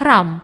храм.